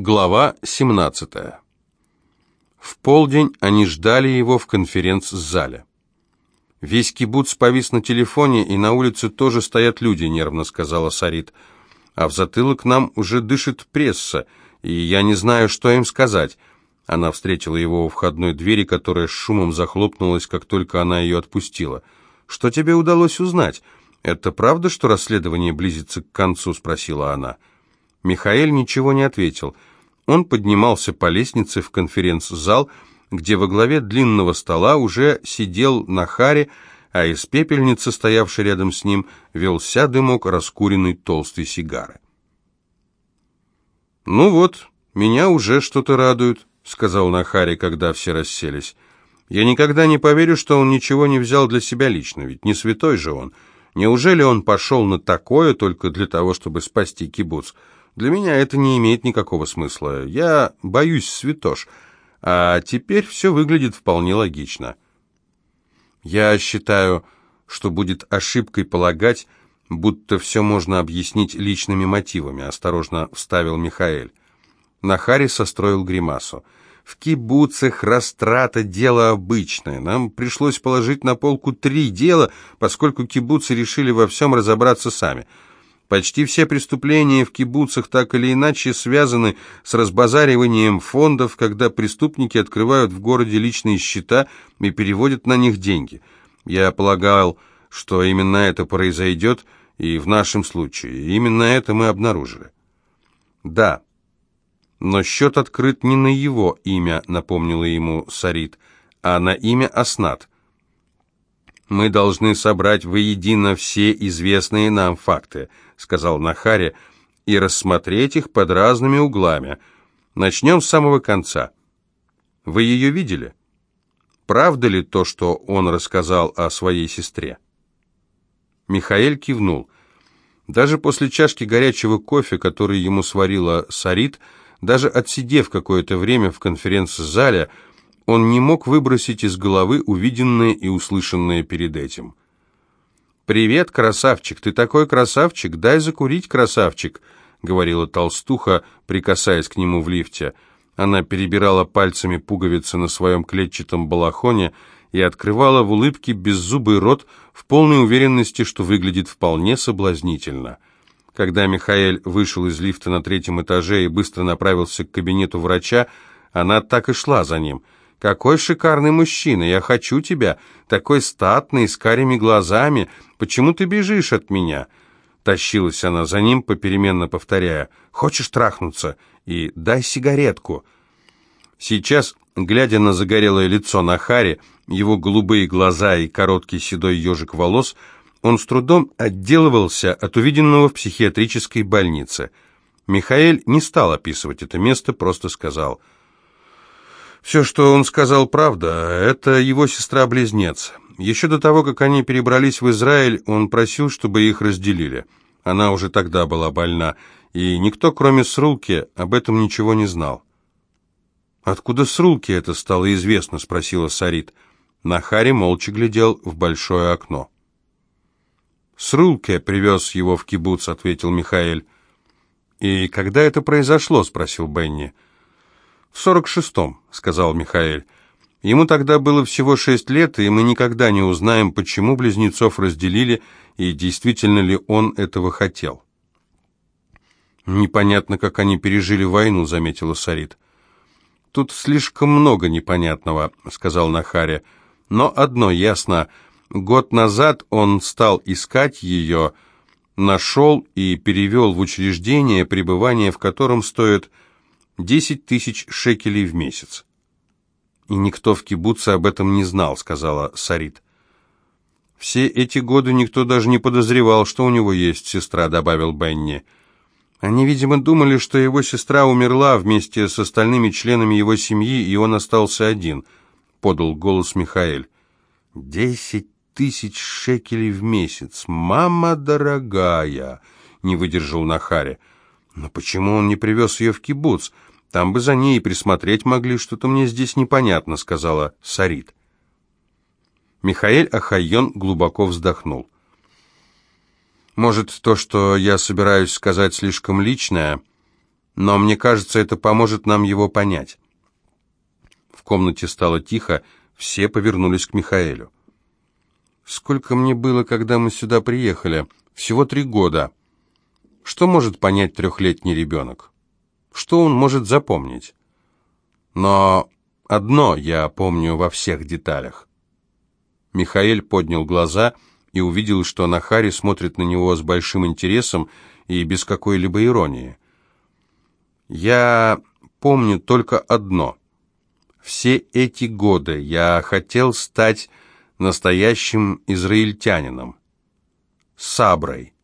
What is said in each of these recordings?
Глава 17. В полдень они ждали его в конференц-зале. «Весь кибуц повис на телефоне, и на улице тоже стоят люди», — нервно сказала Сарит. «А в затылок нам уже дышит пресса, и я не знаю, что им сказать». Она встретила его у входной двери, которая с шумом захлопнулась, как только она ее отпустила. «Что тебе удалось узнать? Это правда, что расследование близится к концу?» — спросила она. Михаэль ничего не ответил — он поднимался по лестнице в конференц-зал, где во главе длинного стола уже сидел Нахари, а из пепельницы, стоявшей рядом с ним, велся дымок раскуренной толстой сигары. «Ну вот, меня уже что-то радует», — сказал Нахари, когда все расселись. «Я никогда не поверю, что он ничего не взял для себя лично, ведь не святой же он. Неужели он пошел на такое только для того, чтобы спасти кибуц?» Для меня это не имеет никакого смысла. Я боюсь святош, а теперь все выглядит вполне логично. Я считаю, что будет ошибкой полагать, будто все можно объяснить личными мотивами, осторожно вставил Михаэль. Нахари состроил гримасу. В кибуцах растрата – дело обычное. Нам пришлось положить на полку три дела, поскольку кибуцы решили во всем разобраться сами – Почти все преступления в кибуцах так или иначе связаны с разбазариванием фондов, когда преступники открывают в городе личные счета и переводят на них деньги. Я полагал, что именно это произойдет, и в нашем случае именно это мы обнаружили. Да, но счет открыт не на его имя, напомнила ему Сарит, а на имя Аснат. Мы должны собрать воедино все известные нам факты – сказал Нахари, и рассмотреть их под разными углами. Начнем с самого конца. Вы ее видели? Правда ли то, что он рассказал о своей сестре? Михаэль кивнул. Даже после чашки горячего кофе, который ему сварила Сарит, даже отсидев какое-то время в конференц-зале, он не мог выбросить из головы увиденное и услышанное перед этим. «Привет, красавчик! Ты такой красавчик! Дай закурить, красавчик!» — говорила толстуха, прикасаясь к нему в лифте. Она перебирала пальцами пуговицы на своем клетчатом балахоне и открывала в улыбке беззубый рот в полной уверенности, что выглядит вполне соблазнительно. Когда Михаэль вышел из лифта на третьем этаже и быстро направился к кабинету врача, она так и шла за ним — какой шикарный мужчина! Я хочу тебя! Такой статный, с карими глазами! Почему ты бежишь от меня?» Тащилась она за ним, попеременно повторяя «Хочешь трахнуться?» и «Дай сигаретку». Сейчас, глядя на загорелое лицо Нахари, его голубые глаза и короткий седой ежик волос, он с трудом отделывался от увиденного в психиатрической больнице. Михаэль не стал описывать это место, просто сказал – все, что он сказал, правда. Это его сестра-близнец. Еще до того, как они перебрались в Израиль, он просил, чтобы их разделили. Она уже тогда была больна, и никто, кроме Срулки, об этом ничего не знал. «Откуда Срулки это стало известно?» — спросила Сарит. Нахари молча глядел в большое окно. «Срулке привез его в кибуц», — ответил Михаэль. «И когда это произошло?» — спросил Бенни. «Бенни». «В сорок шестом», — сказал Михаэль. «Ему тогда было всего шесть лет, и мы никогда не узнаем, почему близнецов разделили и действительно ли он этого хотел». «Непонятно, как они пережили войну», — заметила Сарит. «Тут слишком много непонятного», — сказал Нахари. «Но одно ясно. Год назад он стал искать ее, нашел и перевел в учреждение, пребывание в котором стоит Десять тысяч шекелей в месяц. «И никто в кибуце об этом не знал», — сказала Сарит. «Все эти годы никто даже не подозревал, что у него есть сестра», — добавил Бенни. «Они, видимо, думали, что его сестра умерла вместе с остальными членами его семьи, и он остался один», — подал голос Михаэль. «Десять тысяч шекелей в месяц! Мама дорогая!» — не выдержал Нахари. «Но почему он не привез ее в кибуц? Там бы за ней присмотреть могли, что-то мне здесь непонятно», — сказала Сарит. Михаэль Ахайон глубоко вздохнул. «Может, то, что я собираюсь сказать, слишком личное, но мне кажется, это поможет нам его понять». В комнате стало тихо, все повернулись к Михаэлю. «Сколько мне было, когда мы сюда приехали? Всего три года. Что может понять трехлетний ребенок? Что он может запомнить? Но одно я помню во всех деталях». Михаэль поднял глаза и увидел, что Нахари смотрит на него с большим интересом и без какой-либо иронии. «Я помню только одно. Все эти годы я хотел стать настоящим израильтянином, саброй.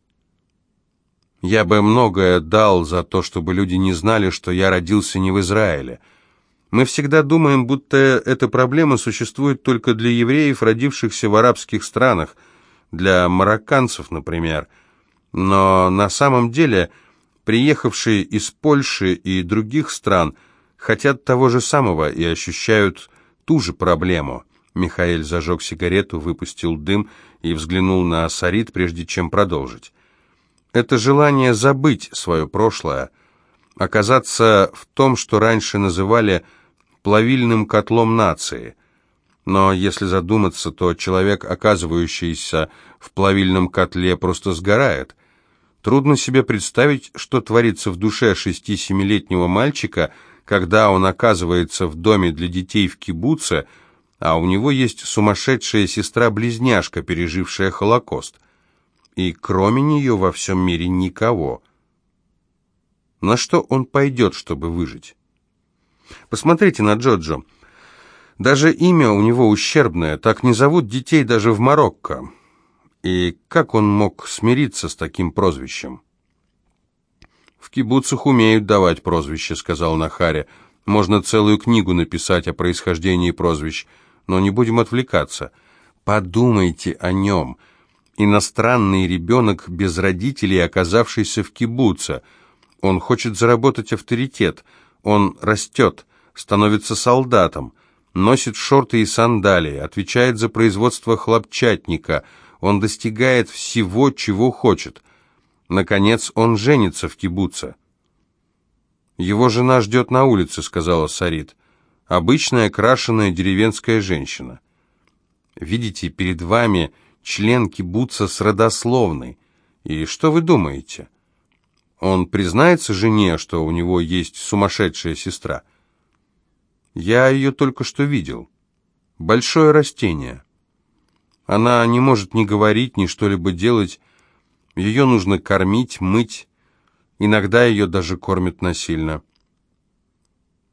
Я бы многое дал за то, чтобы люди не знали, что я родился не в Израиле. Мы всегда думаем, будто эта проблема существует только для евреев, родившихся в арабских странах, для марокканцев, например. Но на самом деле приехавшие из Польши и других стран хотят того же самого и ощущают ту же проблему. Михаил зажег сигарету, выпустил дым и взглянул на Сарит, прежде чем продолжить. Это желание забыть свое прошлое, оказаться в том, что раньше называли плавильным котлом нации. Но если задуматься, то человек, оказывающийся в плавильном котле, просто сгорает. Трудно себе представить, что творится в душе шести-семилетнего мальчика, когда он оказывается в доме для детей в кибуце, а у него есть сумасшедшая сестра-близняшка, пережившая Холокост. И кроме нее во всем мире никого. На что он пойдет, чтобы выжить? Посмотрите на Джоджо. Даже имя у него ущербное, так не зовут детей даже в Марокко. И как он мог смириться с таким прозвищем? «В кибуцах умеют давать прозвища», — сказал Нахаре. «Можно целую книгу написать о происхождении прозвищ, но не будем отвлекаться. Подумайте о нем. Иностранный ребенок без родителей, оказавшийся в кибуце. Он хочет заработать авторитет. Он растет, становится солдатом, носит шорты и сандалии, отвечает за производство хлопчатника — он достигает всего, чего хочет. Наконец, он женится в кибуце. «Его жена ждет на улице», — сказала Сарит. «Обычная крашеная деревенская женщина. Видите, перед вами член кибуца с родословной. И что вы думаете? Он признается жене, что у него есть сумасшедшая сестра? Я ее только что видел. Большое растение. Она не может ни говорить, ни что-либо делать. Ее нужно кормить, мыть. Иногда ее даже кормят насильно.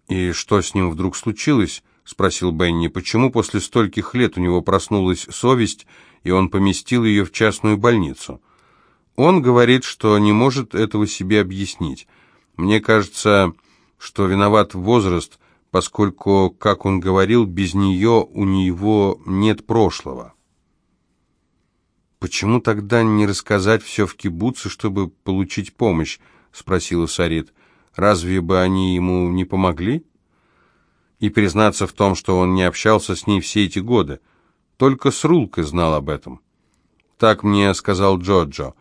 «И что с ним вдруг случилось?» — спросил Бенни. «Почему после стольких лет у него проснулась совесть, и он поместил ее в частную больницу?» «Он говорит, что не может этого себе объяснить. Мне кажется, что виноват возраст, поскольку, как он говорил, без нее у него нет прошлого». «Почему тогда не рассказать все в кибуце, чтобы получить помощь?» — спросила Сарит. «Разве бы они ему не помогли?» И признаться в том, что он не общался с ней все эти годы. Только Срулке знал об этом. Так мне сказал Джоджо.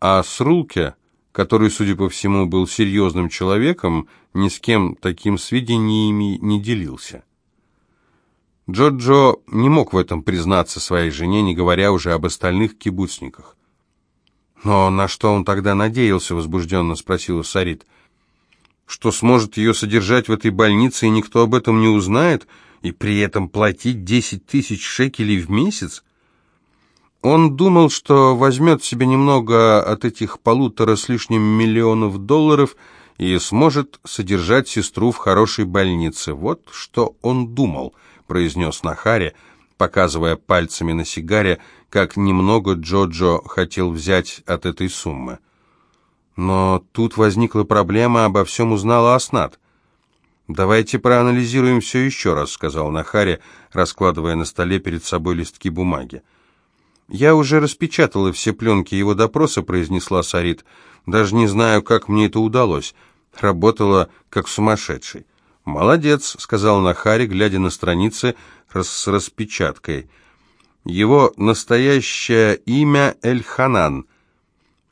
А Срулке, который, судя по всему, был серьезным человеком, ни с кем таким сведениями не делился. Джоджо не мог в этом признаться своей жене, не говоря уже об остальных кибуцниках. «Но на что он тогда надеялся?» — возбужденно спросила Сарит. «Что сможет ее содержать в этой больнице, и никто об этом не узнает, и при этом платить десять тысяч шекелей в месяц?» Он думал, что возьмет себе немного от этих полутора с лишним миллионов долларов и сможет содержать сестру в хорошей больнице. Вот что он думал — произнес Нахари, показывая пальцами на сигаре, как немного Джоджо хотел взять от этой суммы. Но тут возникла проблема, обо всем узнала Аснат. «Давайте проанализируем все еще раз», — сказал Нахари, раскладывая на столе перед собой листки бумаги. «Я уже распечатала все пленки его допроса», — произнесла Сарит. «Даже не знаю, как мне это удалось. Работала как сумасшедший. «Молодец», — сказал Нахари, глядя на страницы с распечаткой. «Его настоящее имя Эльханан.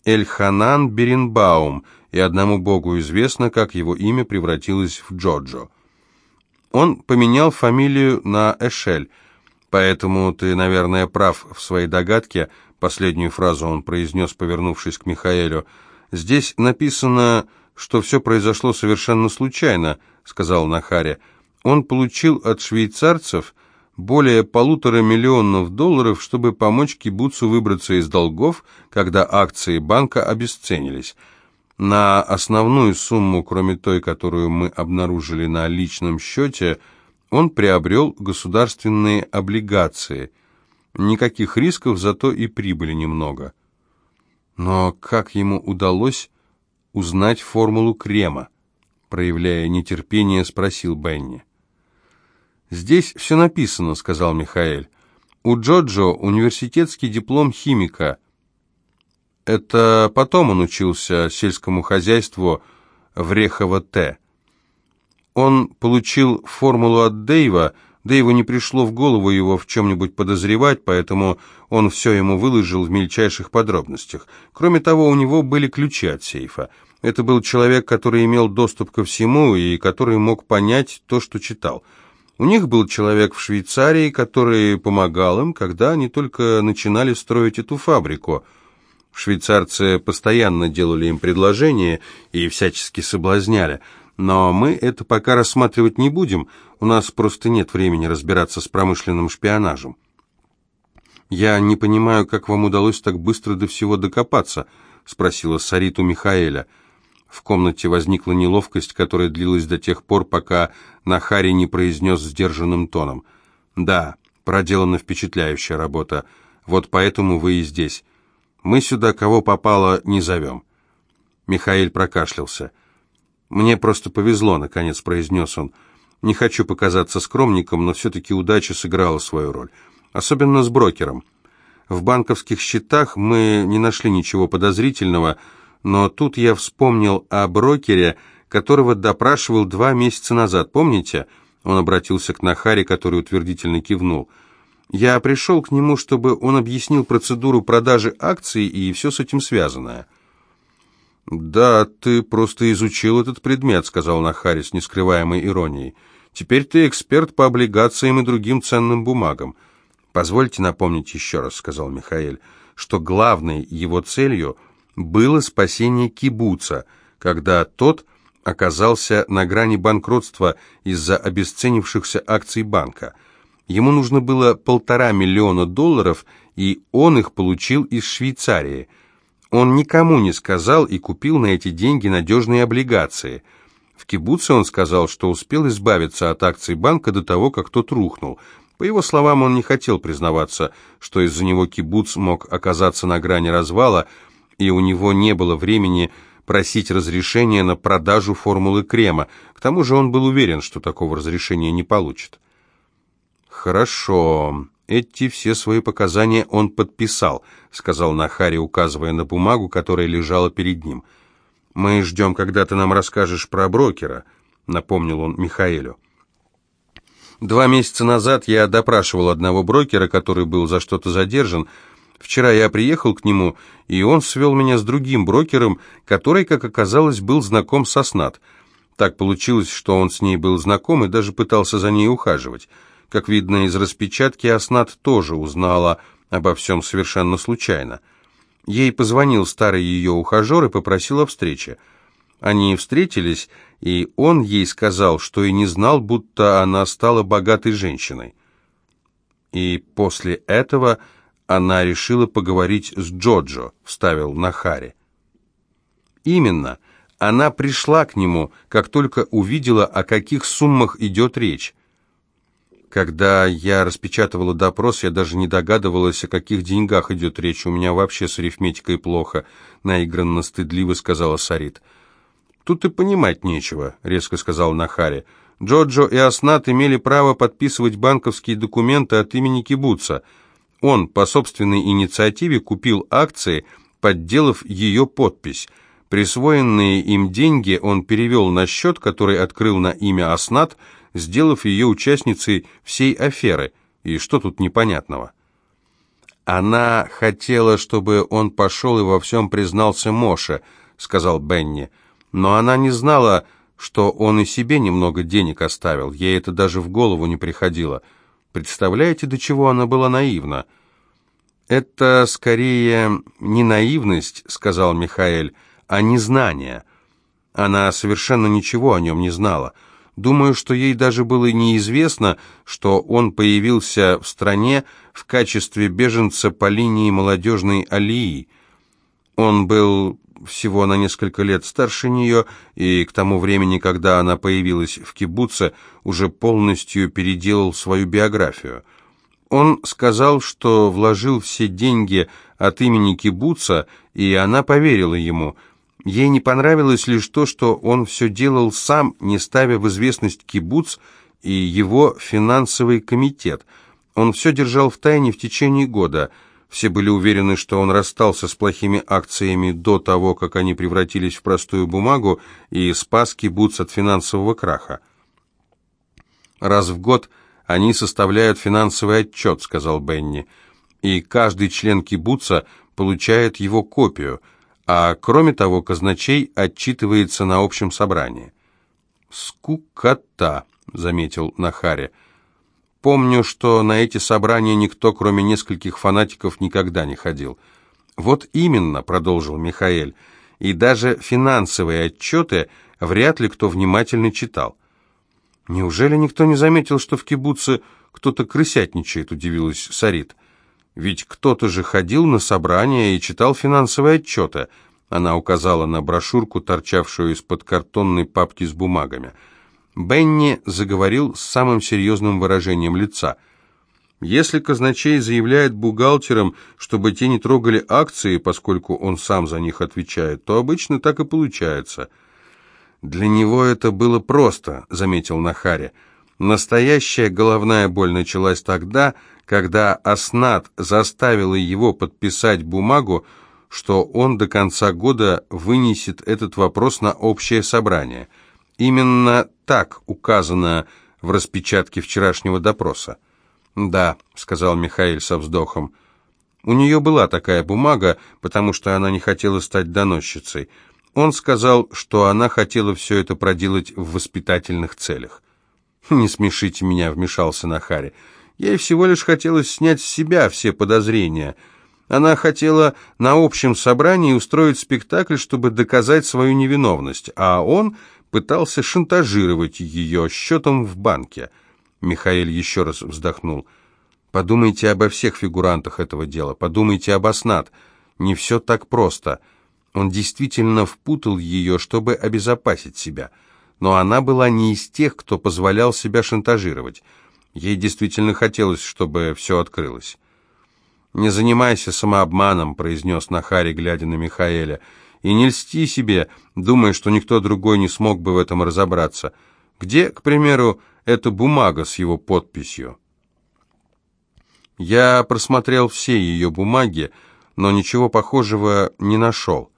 Эльханан Беренбаум, и одному Богу известно, как его имя превратилось в Джоджо. Он поменял фамилию на Эшель, поэтому ты, наверное, прав в своей догадке, последнюю фразу он произнес, повернувшись к Михаэлю. «Здесь написано, что все произошло совершенно случайно», — сказал Нахаре. «Он получил от швейцарцев более полутора миллионов долларов, чтобы помочь кибуцу выбраться из долгов, когда акции банка обесценились. На основную сумму, кроме той, которую мы обнаружили на личном счете, он приобрел государственные облигации. Никаких рисков, зато и прибыли немного. Но как ему удалось узнать формулу крема? Проявляя нетерпение, спросил Бенни. «Здесь все написано», — сказал Михаэль. «У Джоджо университетский диплом химика — это потом он учился сельскому хозяйству в Рехово-Т. Он получил формулу от Дэйва, Дэйву не пришло в голову его в чем-нибудь подозревать, поэтому он все ему выложил в мельчайших подробностях. Кроме того, у него были ключи от сейфа. Это был человек, который имел доступ ко всему и который мог понять то, что читал. У них был человек в Швейцарии, который помогал им, когда они только начинали строить эту фабрику – Швейцарцы постоянно делали им предложения и всячески соблазняли, но мы это пока рассматривать не будем, у нас просто нет времени разбираться с промышленным шпионажем. «Я не понимаю, как вам удалось так быстро до всего докопаться», — спросила Сариту Михаэля. В комнате возникла неловкость, которая длилась до тех пор, пока Нахари не произнес сдержанным тоном. «Да, проделана впечатляющая работа. Вот поэтому вы и здесь. Мы сюда кого попало не зовем». Михаил прокашлялся. «Мне просто повезло», — наконец произнес он. «Не хочу показаться скромником, но все-таки удача сыграла свою роль. Особенно с брокером. В банковских счетах мы не нашли ничего подозрительного, но тут я вспомнил о брокере, которого допрашивал два месяца назад. Помните?» Он обратился к Нахаре, который утвердительно кивнул. Я пришел к нему, чтобы он объяснил процедуру продажи акций и все с этим связанное. «Да, ты просто изучил этот предмет», — сказал Нахари с нескрываемой иронией. «Теперь ты эксперт по облигациям и другим ценным бумагам». «Позвольте напомнить еще раз», — сказал Михаил, «что главной его целью было спасение кибуца, когда тот оказался на грани банкротства из-за обесценившихся акций банка». Ему нужно было полтора миллиона долларов, и он их получил из Швейцарии. Он никому не сказал и купил на эти деньги надежные облигации. В кибуце он сказал, что успел избавиться от акций банка до того, как тот рухнул. По его словам, он не хотел признаваться, что из-за него кибуц мог оказаться на грани развала, и у него не было времени просить разрешения на продажу формулы крема. К тому же он был уверен, что такого разрешения не получит. «Хорошо. Эти все свои показания он подписал», — сказал Нахари, указывая на бумагу, которая лежала перед ним. «Мы ждем, когда ты нам расскажешь про брокера», — напомнил он Михаэлю. «Два месяца назад я допрашивал одного брокера, который был за что-то задержан. Вчера я приехал к нему, и он свел меня с другим брокером, который, как оказалось, был знаком со Снат. Так получилось, что он с ней был знаком и даже пытался за ней ухаживать». Как видно из распечатки, Аснат тоже узнала обо всем совершенно случайно. Ей позвонил старый ее ухажер и попросил о встрече. Они встретились, и он ей сказал, что и не знал, будто она стала богатой женщиной. И после этого она решила поговорить с Джоджо, вставил Нахари. Именно, она пришла к нему, как только увидела, о каких суммах идет речь. Когда я распечатывала допрос, я даже не догадывалась, о каких деньгах идет речь. У меня вообще с арифметикой плохо, наигранно стыдливо сказала Сарит. Тут и понимать нечего, резко сказал Нахари. Джоджо и Аснат имели право подписывать банковские документы от имени кибуца. Он по собственной инициативе купил акции, подделав ее подпись. Присвоенные им деньги он перевел на счет, который открыл на имя Аснат, сделав ее участницей всей аферы. И что тут непонятного? Она хотела, чтобы он пошел и во всем признался Моше, сказал Бенни. «Но она не знала, что он и себе немного денег оставил. Ей это даже в голову не приходило. Представляете, до чего она была наивна?» «Это скорее не наивность», — сказал Михаэль, — «а незнание». Она совершенно ничего о нем не знала. Думаю, что ей даже было неизвестно, что он появился в стране в качестве беженца по линии молодежной алии. Он был всего на несколько лет старше нее, и к тому времени, когда она появилась в кибуце, уже полностью переделал свою биографию. Он сказал, что вложил все деньги от имени кибуца, и она поверила ему – Ей не понравилось лишь то, что он все делал сам, не ставя в известность кибуц и его финансовый комитет. Он все держал в тайне в течение года. Все были уверены, что он расстался с плохими акциями до того, как они превратились в простую бумагу, и спас кибуц от финансового краха. «Раз в год они составляют финансовый отчет», — сказал Бенни, «и каждый член кибуца получает его копию» а кроме того казначей отчитывается на общем собрании. «Скукота», — заметил Нахаре. «Помню, что на эти собрания никто, кроме нескольких фанатиков, никогда не ходил». «Вот именно», — продолжил Михаэль, — «и даже финансовые отчеты вряд ли кто внимательно читал». «Неужели никто не заметил, что в кибуце кто-то крысятничает?» — удивилась Сарит. Ведь кто-то же ходил на собрания и читал финансовые отчеты. Она указала на брошюрку, торчавшую из-под картонной папки с бумагами. Бенни заговорил с самым серьезным выражением лица. Если казначей заявляет бухгалтерам, чтобы те не трогали акции, поскольку он сам за них отвечает, то обычно так и получается. «Для него это было просто», — заметил Нахари. «Настоящая головная боль началась тогда, когда Аснат заставила его подписать бумагу, что он до конца года вынесет этот вопрос на общее собрание. Именно так указано в распечатке вчерашнего допроса. «Да», — сказал Михаил со вздохом, — «у нее была такая бумага, потому что она не хотела стать доносчицей. Он сказал, что она хотела все это проделать в воспитательных целях». «Не смешите меня», — вмешался Нахари. Ей всего лишь хотелось снять с себя все подозрения. Она хотела на общем собрании устроить спектакль, чтобы доказать свою невиновность, а он пытался шантажировать ее счетом в банке. Михаил еще раз вздохнул. «Подумайте обо всех фигурантах этого дела, подумайте об Аснат. Не все так просто. Он действительно впутал ее, чтобы обезопасить себя. Но она была не из тех, кто позволял себя шантажировать». Ей действительно хотелось, чтобы все открылось. «Не занимайся самообманом», — произнес Нахари, глядя на Михаэля, «и не льсти себе, думая, что никто другой не смог бы в этом разобраться. Где, к примеру, эта бумага с его подписью?» Я просмотрел все ее бумаги, но ничего похожего не нашел.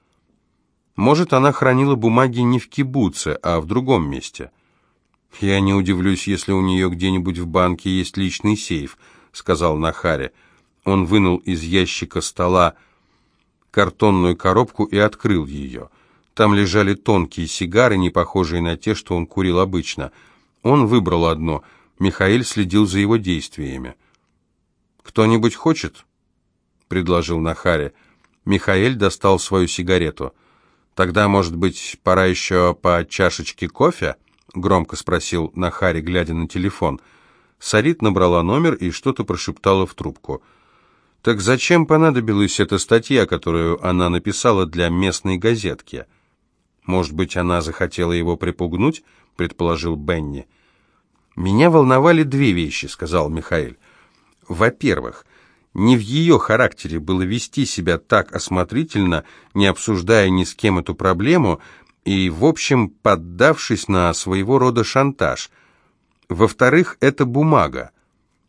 Может, она хранила бумаги не в кибуце, а в другом месте. «Я не удивлюсь, если у нее где-нибудь в банке есть личный сейф», — сказал Нахари. Он вынул из ящика стола картонную коробку и открыл ее. Там лежали тонкие сигары, не похожие на те, что он курил обычно. Он выбрал одно. Михаил следил за его действиями. «Кто-нибудь хочет?» — предложил Нахари. Михаил достал свою сигарету. «Тогда, может быть, пора еще по чашечке кофе?» — громко спросил Нахари, глядя на телефон. Сарит набрала номер и что-то прошептала в трубку. «Так зачем понадобилась эта статья, которую она написала для местной газетки?» «Может быть, она захотела его припугнуть?» — предположил Бенни. «Меня волновали две вещи», — сказал Михаил. «Во-первых, не в ее характере было вести себя так осмотрительно, не обсуждая ни с кем эту проблему, и, в общем, поддавшись на своего рода шантаж. Во-вторых, это бумага.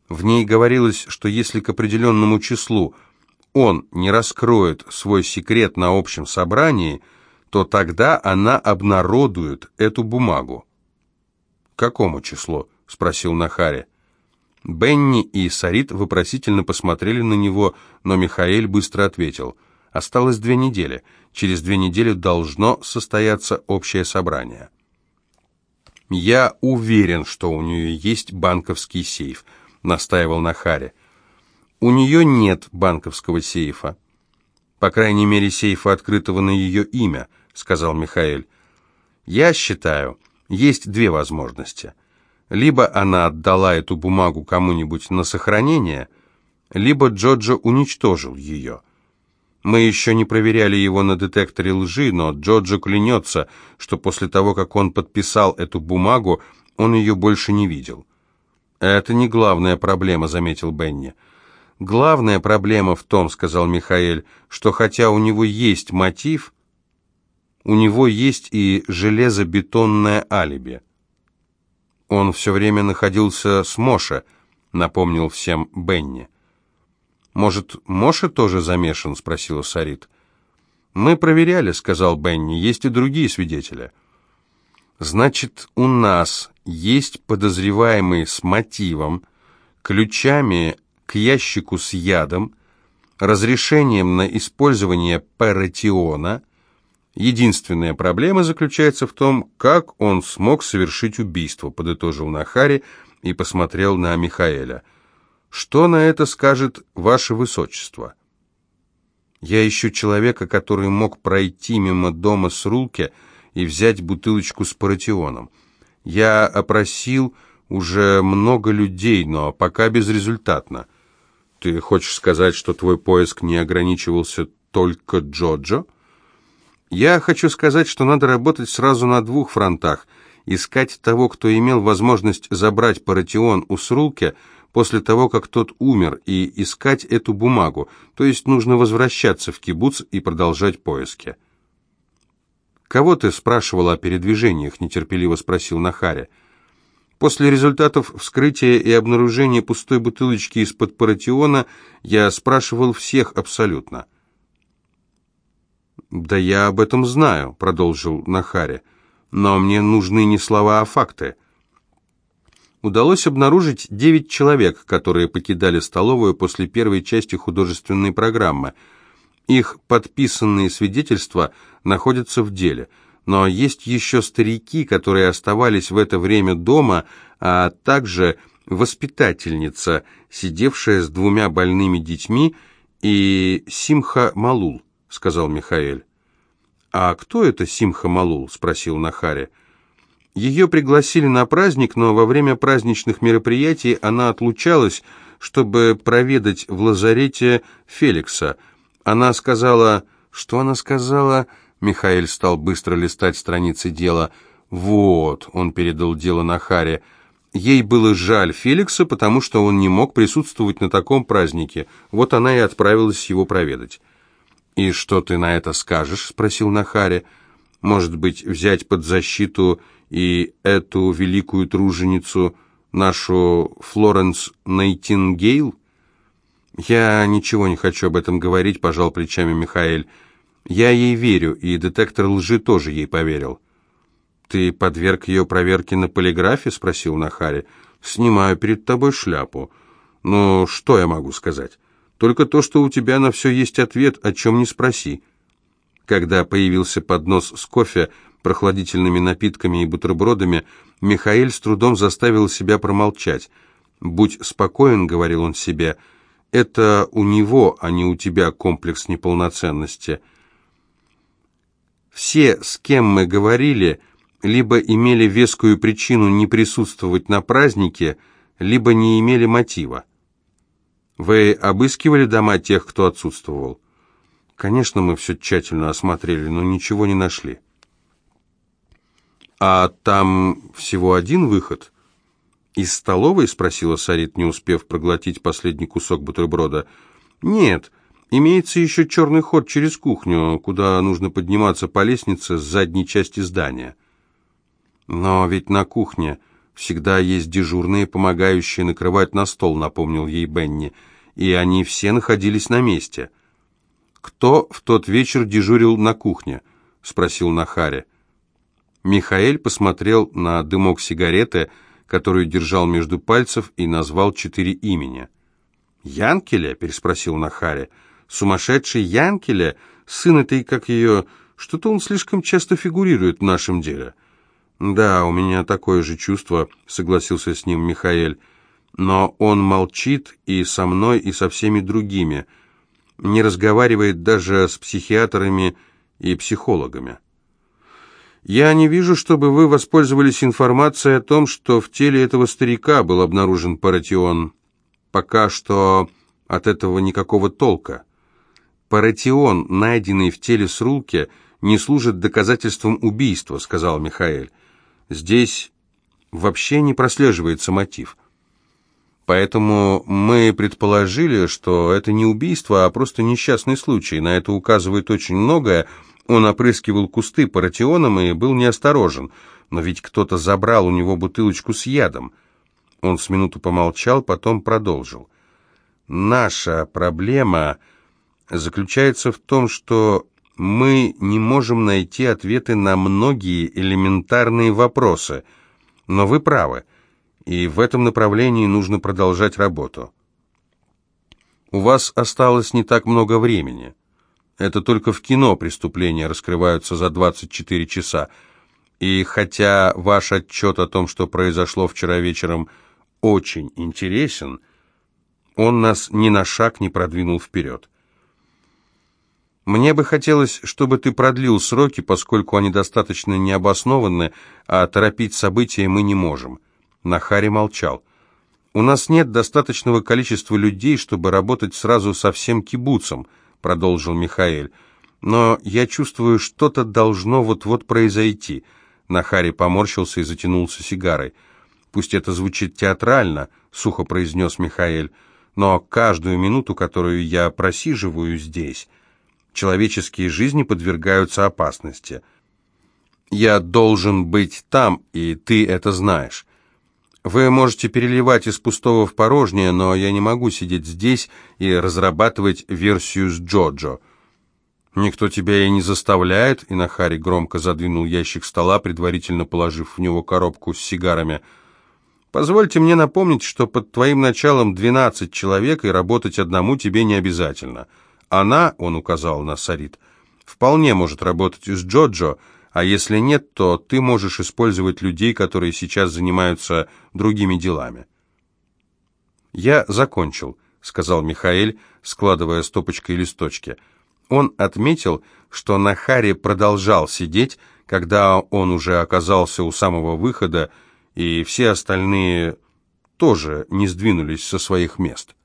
В ней говорилось, что если к определенному числу он не раскроет свой секрет на общем собрании, то тогда она обнародует эту бумагу. «Какому числу?» — спросил Нахари. Бенни и Сарит вопросительно посмотрели на него, но Михаэль быстро ответил. Осталось две недели. Через две недели должно состояться общее собрание. «Я уверен, что у нее есть банковский сейф», — настаивал Нахари. «У нее нет банковского сейфа. По крайней мере, сейфа, открытого на ее имя», — сказал Михаэль. «Я считаю, есть две возможности. Либо она отдала эту бумагу кому-нибудь на сохранение, либо Джоджо уничтожил ее». Мы еще не проверяли его на детекторе лжи, но Джоджо клянется, что после того, как он подписал эту бумагу, он ее больше не видел. «Это не главная проблема», — заметил Бенни. «Главная проблема в том, — сказал Михаэль, — что хотя у него есть мотив, у него есть и железобетонное алиби». «Он все время находился с Моше», — напомнил всем Бенни. «Может, Моша тоже замешан?» — спросила Сарит. «Мы проверяли», — сказал Бенни, — «есть и другие свидетели». «Значит, у нас есть подозреваемый с мотивом, ключами к ящику с ядом, разрешением на использование паратиона. Единственная проблема заключается в том, как он смог совершить убийство», — подытожил Нахари и посмотрел на Михаэля. Что на это скажет ваше высочество? Я ищу человека, который мог пройти мимо дома с рулки и взять бутылочку с паратионом. Я опросил уже много людей, но пока безрезультатно. Ты хочешь сказать, что твой поиск не ограничивался только Джоджо? Я хочу сказать, что надо работать сразу на двух фронтах. Искать того, кто имел возможность забрать паратион у Срулки – после того, как тот умер, и искать эту бумагу, то есть нужно возвращаться в кибуц и продолжать поиски. «Кого ты спрашивал о передвижениях?» – нетерпеливо спросил Нахаря. После результатов вскрытия и обнаружения пустой бутылочки из-под паратиона я спрашивал всех абсолютно. «Да я об этом знаю», — продолжил Нахари. «Но мне нужны не слова, а факты удалось обнаружить девять человек, которые покидали столовую после первой части художественной программы. Их подписанные свидетельства находятся в деле. Но есть еще старики, которые оставались в это время дома, а также воспитательница, сидевшая с двумя больными детьми, и Симха Малул, сказал Михаэль. «А кто это Симха Малул?» – спросил Нахари. Ее пригласили на праздник, но во время праздничных мероприятий она отлучалась, чтобы проведать в лазарете Феликса. Она сказала... Что она сказала? Михаил стал быстро листать страницы дела. «Вот», — он передал дело Нахаре, — Ей было жаль Феликса, потому что он не мог присутствовать на таком празднике. Вот она и отправилась его проведать. «И что ты на это скажешь?» — спросил Нахаре. «Может быть, взять под защиту и эту великую труженицу, нашу Флоренс Найтингейл? Я ничего не хочу об этом говорить, пожал плечами Михаэль. Я ей верю, и детектор лжи тоже ей поверил. Ты подверг ее проверке на полиграфе? спросил Нахари. Снимаю перед тобой шляпу. Ну, что я могу сказать? Только то, что у тебя на все есть ответ, о чем не спроси. Когда появился поднос с кофе, прохладительными напитками и бутербродами, Михаил с трудом заставил себя промолчать. «Будь спокоен», — говорил он себе, — «это у него, а не у тебя комплекс неполноценности». Все, с кем мы говорили, либо имели вескую причину не присутствовать на празднике, либо не имели мотива. Вы обыскивали дома тех, кто отсутствовал? Конечно, мы все тщательно осмотрели, но ничего не нашли. «А там всего один выход?» «Из столовой?» — спросила Сарит, не успев проглотить последний кусок бутерброда. «Нет, имеется еще черный ход через кухню, куда нужно подниматься по лестнице с задней части здания». «Но ведь на кухне всегда есть дежурные, помогающие накрывать на стол», — напомнил ей Бенни, «и они все находились на месте». «Кто в тот вечер дежурил на кухне?» — спросил Нахари. Михаэль посмотрел на дымок сигареты, которую держал между пальцев, и назвал четыре имени. «Янкеля?» — переспросил Нахари. Сумасшедший Янкеля, сын этой, как ее... Что-то он слишком часто фигурирует в нашем деле». «Да, у меня такое же чувство», — согласился с ним Михаэль. «Но он молчит и со мной, и со всеми другими. Не разговаривает даже с психиатрами и психологами». «Я не вижу, чтобы вы воспользовались информацией о том, что в теле этого старика был обнаружен паратион. Пока что от этого никакого толка. Паратион, найденный в теле Срулки, не служит доказательством убийства», — сказал Михаэль. Здесь вообще не прослеживается мотив. Поэтому мы предположили, что это не убийство, а просто несчастный случай. На это указывает очень многое. Он опрыскивал кусты паратионом и был неосторожен. Но ведь кто-то забрал у него бутылочку с ядом. Он с минуту помолчал, потом продолжил. «Наша проблема заключается в том, что мы не можем найти ответы на многие элементарные вопросы. Но вы правы, и в этом направлении нужно продолжать работу. У вас осталось не так много времени. Это только в кино преступления раскрываются за 24 часа. И хотя ваш отчет о том, что произошло вчера вечером, очень интересен, он нас ни на шаг не продвинул вперед. Мне бы хотелось, чтобы ты продлил сроки, поскольку они достаточно необоснованны, а торопить события мы не можем». Нахари молчал. «У нас нет достаточного количества людей, чтобы работать сразу со всем кибуцем», — продолжил Михаэль. «Но я чувствую, что-то должно вот-вот произойти». Нахари поморщился и затянулся сигарой. «Пусть это звучит театрально», — сухо произнес Михаэль, «но каждую минуту, которую я просиживаю здесь...» человеческие жизни подвергаются опасности. Я должен быть там, и ты это знаешь. Вы можете переливать из пустого в порожнее, но я не могу сидеть здесь и разрабатывать версию с Джоджо. Никто тебя и не заставляет, и Нахари громко задвинул ящик стола, предварительно положив в него коробку с сигарами. Позвольте мне напомнить, что под твоим началом двенадцать человек, и работать одному тебе не обязательно. Она, он указал на Сарит, вполне может работать с Джоджо, а если нет, то ты можешь использовать людей, которые сейчас занимаются другими делами. «Я закончил», — сказал Михаэль, складывая стопочкой листочки. Он отметил, что Нахари продолжал сидеть, когда он уже оказался у самого выхода, и все остальные тоже не сдвинулись со своих мест.